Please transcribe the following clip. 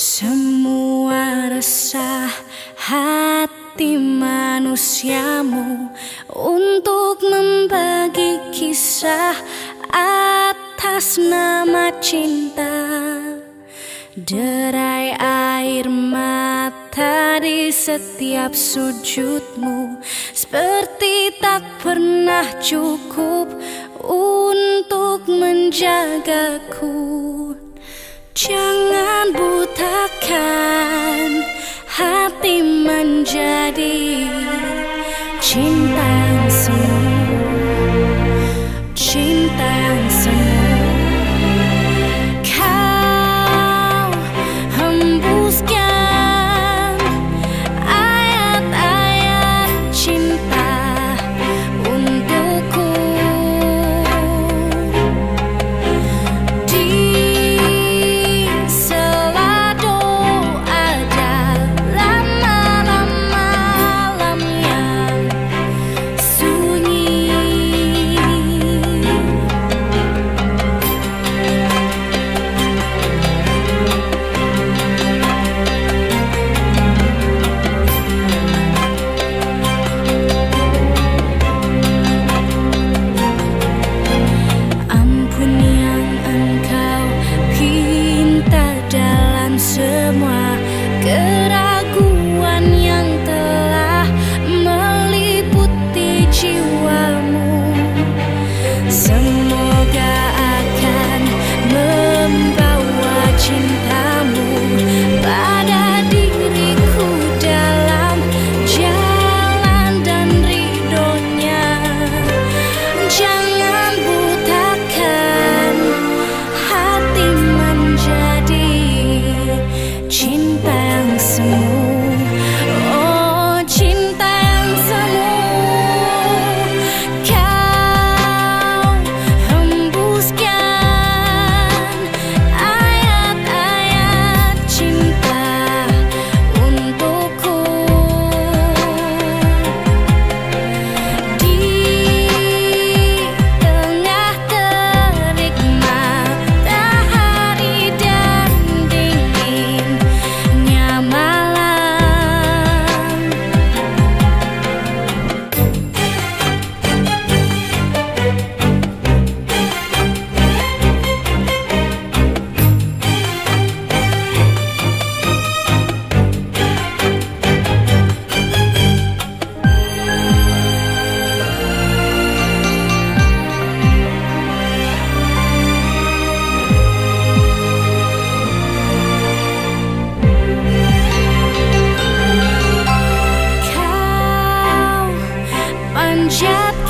Semua resah hati manusiamu Untuk membagi kisah atas nama cinta. Derai air mata di setiap sujudmu Seperti tak pernah cukup untuk menjagaku. Jangan butakan hati menjadi cinta chapter.